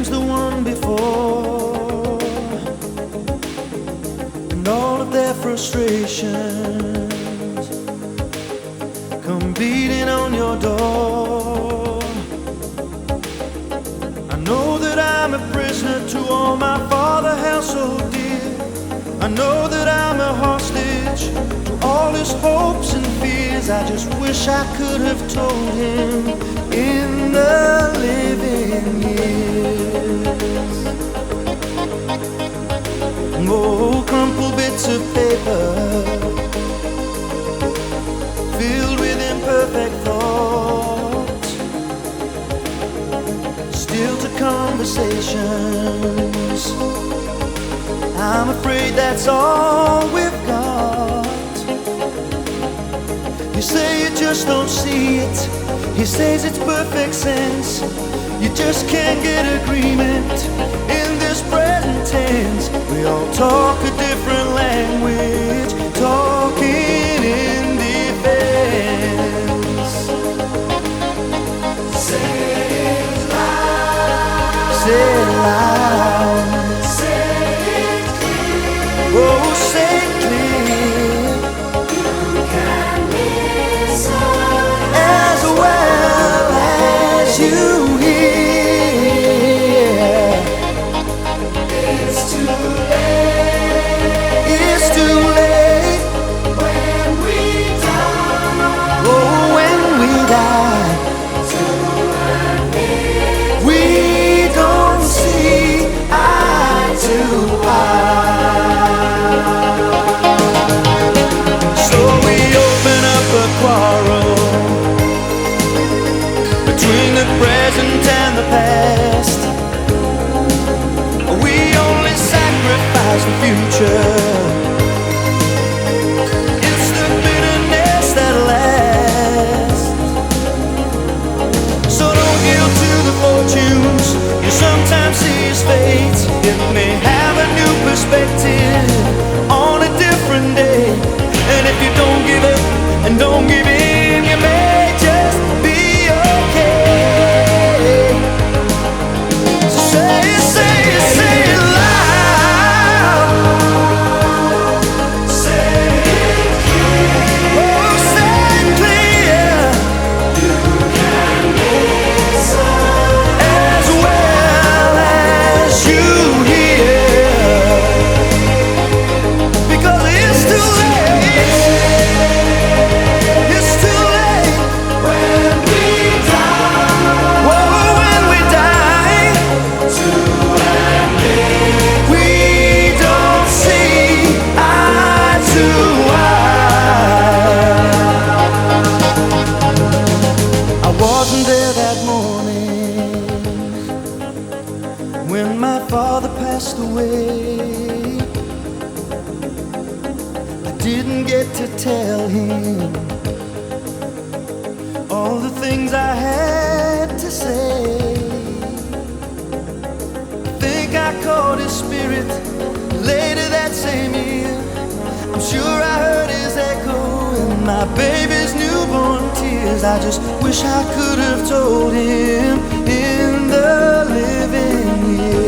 blames the one before and all of their frustrations come beating on your door. I know that I'm a prisoner to all my father held so dear. I know that I'm a hostage to all his hopes and fears. I just wish I could have told him in the imperfect thoughts, still to conversations. I'm afraid that's all we've got. You say you just don't see it. He says it's perfect sense. You just can't get agreement in this present tense. We all talk a different language, talking loud. Sometimes when my father passed away. I didn't get to tell him all the things I had to say. I think I caught his spirit later that same year. I'm sure I heard his echo in my baby's newborn tears. I just wish I could have told him in living here.